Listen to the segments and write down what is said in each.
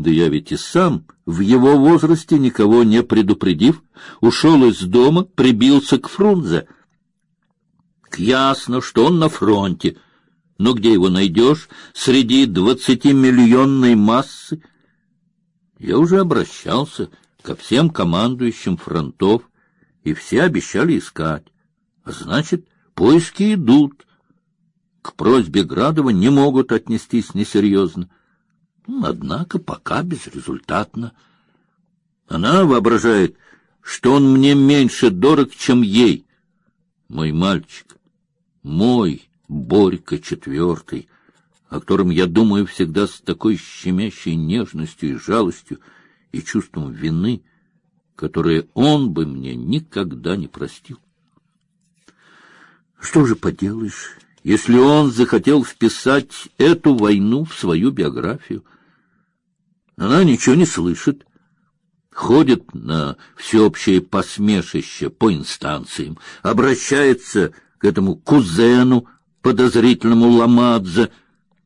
Да я ведь и сам в его возрасте никого не предупредив, ушел из дома, прибился к Фрунзе. Ясно, что он на фронте. Но где его найдешь среди двадцатимиллионной массы? Я уже обращался ко всем командующим фронтов, и все обещали искать. А значит, поиски идут. К просьбе Градова не могут отнестись несерьезно. Однако пока безрезультатно. Она воображает, что он мне меньше дорог, чем ей. Мой мальчик, мой Борька четвертый, о котором я думаю всегда с такой щемящей нежностью и жалостью и чувством вины, которое он бы мне никогда не простил. Что же поделаешь, если он захотел вписать эту войну в свою биографию? Она ничего не слышит, ходит на всеобщее посмешище по инстанциям, обращается к этому кузену, подозрительному Ламадзе,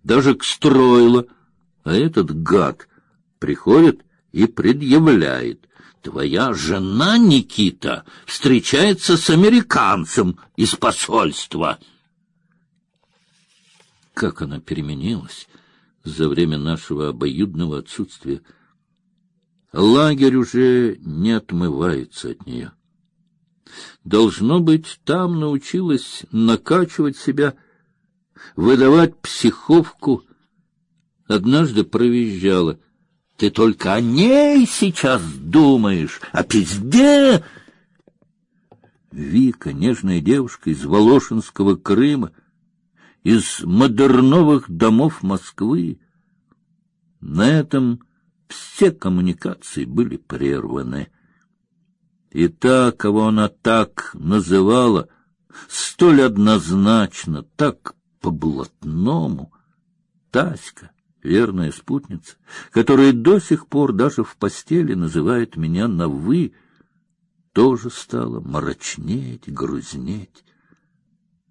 даже к Стройло, а этот гад приходит и предъявляет. Твоя жена, Никита, встречается с американцем из посольства. Как она переменилась! За время нашего обоюдного отсутствия. Лагерь уже не отмывается от нее. Должно быть, там научилась накачивать себя, выдавать психовку. Однажды провизжала. Ты только о ней сейчас думаешь, о пизде. Вика, нежная девушка из Волошинского Крыма, из модерновых домов Москвы. На этом все коммуникации были прерваны. И та, кого она так называла, столь однозначно, так по-блатному, Таська, верная спутница, которая до сих пор даже в постели называет меня на «вы», тоже стала мрачнеть, грузнеть.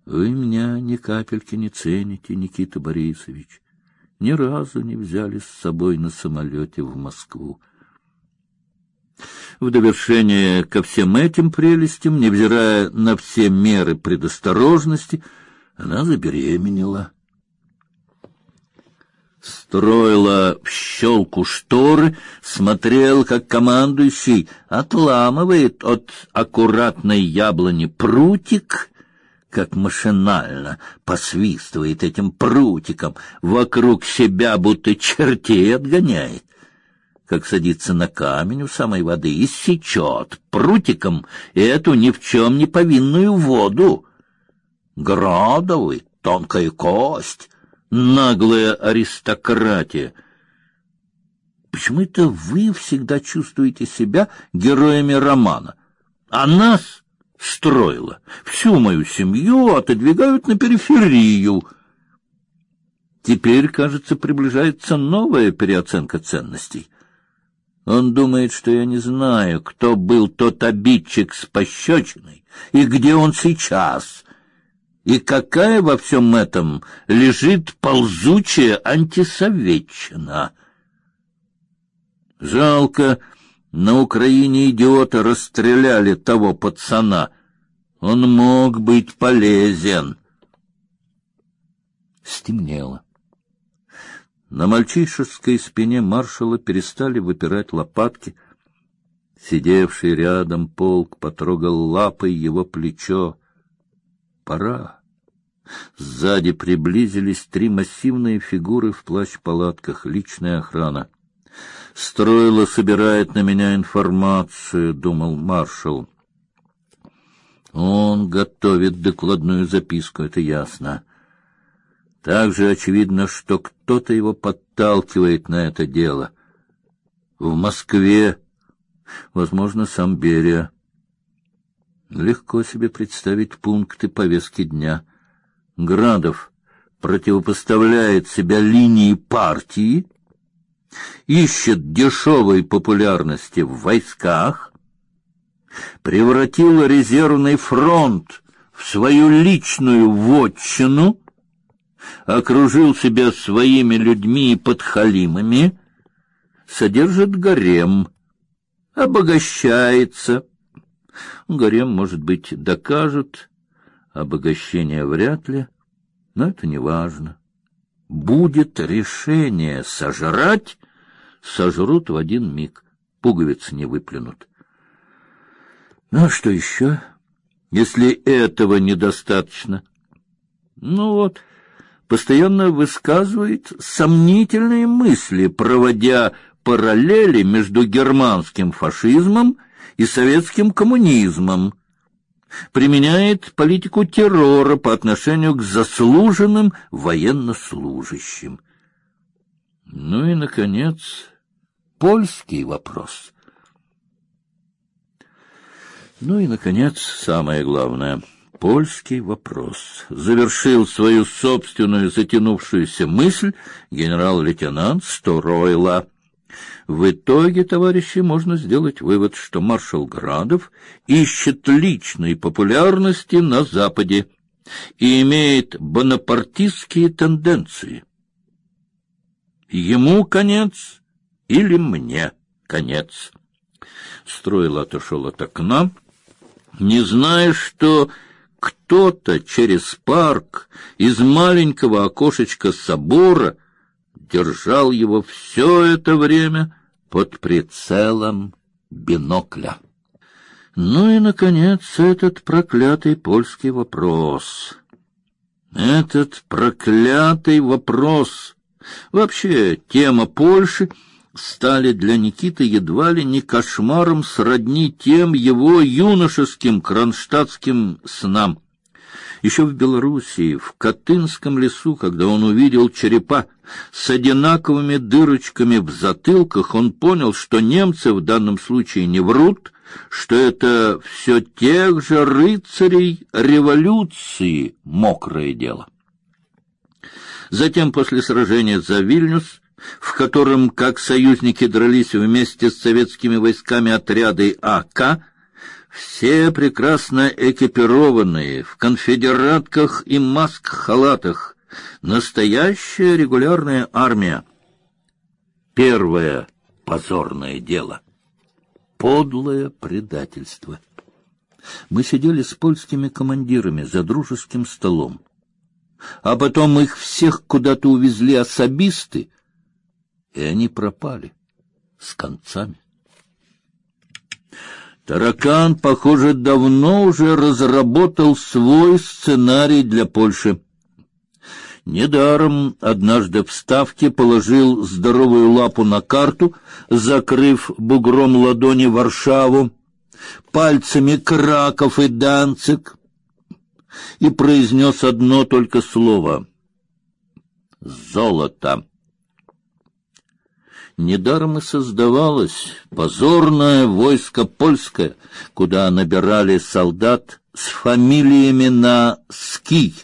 Вы меня ни капельки не цените, Никита Борисович. Ни разу не взяли с собой на самолете в Москву. В довершение ко всем этим прелестям, невзирая на все меры предосторожности, она забеременела. Строила в щелку шторы, смотрел, как командующий отламывает от аккуратной яблони прутик как машинально посвистывает этим прутиком, вокруг себя будто чертей отгоняет, как садится на камень у самой воды и сечет прутиком эту ни в чем не повинную воду. Градовый, тонкая кость, наглая аристократия. Почему это вы всегда чувствуете себя героями романа, а нас строила. Всю мою семью отодвигают на периферию. Теперь, кажется, приближается новая переоценка ценностей. Он думает, что я не знаю, кто был тот обидчик с пощечиной и где он сейчас, и какая во всем этом лежит ползучая антисоветчина. Жалко, на Украине идиота расстреляли того пацана. Он мог быть полезен. Стемнело. На мальчишеской спине маршала перестали выпирать лопатки. Сидевший рядом полк потрогал лапой его плечо. Пора. Сзади приблизились три массивные фигуры в плащ-палатках, личная охрана. Строило собирает на меня информацию, думал маршал. Он готовит докладную записку, это ясно. Также очевидно, что кто-то его подталкивает на это дело. В Москве, возможно, сам Берия. Легко себе представить пункты повестки дня. Градов противопоставляет себя линии партии, ищет дешевой популярности в войсках, превратил резервный фронт в свою личную вотчину, окружил себя своими людьми и подхалимами, содержит гарем, обогащается. Гарем, может быть, докажет, обогащение вряд ли, но это не важно. Будет решение сожрать, сожрут в один миг, пуговицы не выплюнут. Ну а что еще, если этого недостаточно? Ну вот, постоянно высказывает сомнительные мысли, проводя параллели между германским фашизмом и советским коммунизмом, применяет политику террора по отношению к заслуженным военнослужащим. Ну и, наконец, польский вопрос. Ну и, наконец, самое главное — польский вопрос. Завершил свою собственную затянувшуюся мысль генерал-лейтенант Сторойла. В итоге, товарищи, можно сделать вывод, что маршал Градов ищет личной популярности на Западе и имеет бонапартистские тенденции. Ему конец или мне конец? Строил отошел от окна, не зная, что кто-то через парк из маленького окошечка собора держал его все это время под прицелом бинокля. Ну и, наконец, этот проклятый польский вопрос. Этот проклятый вопрос. Вообще, тема Польши стали для Никиты едва ли не кошмаром сродни тем его юношеским кронштадтским снам. Еще в Белоруссии, в Катынском лесу, когда он увидел черепа с одинаковыми дырочками в затылках, он понял, что немцы в данном случае не врут, что это все тех же рыцарей революции мокрое дело. Затем, после сражения за Вильнюс, в котором, как союзники, дрались вместе с советскими войсками отряды АК, все прекрасно экипированные, в конфедератках и маск-халатах, настоящая регулярная армия. Первое позорное дело — подлое предательство. Мы сидели с польскими командирами за дружеским столом, а потом их всех куда-то увезли особисты, и они пропали с концами. Таракан, похоже, давно уже разработал свой сценарий для Польши. Недаром однажды в Ставке положил здоровую лапу на карту, закрыв бугром ладони Варшаву, пальцами Краков и Данцик, и произнес одно только слово — «золото». Недаром и создавалось позорное войско польское, куда набирали солдат с фамилиями на «ский».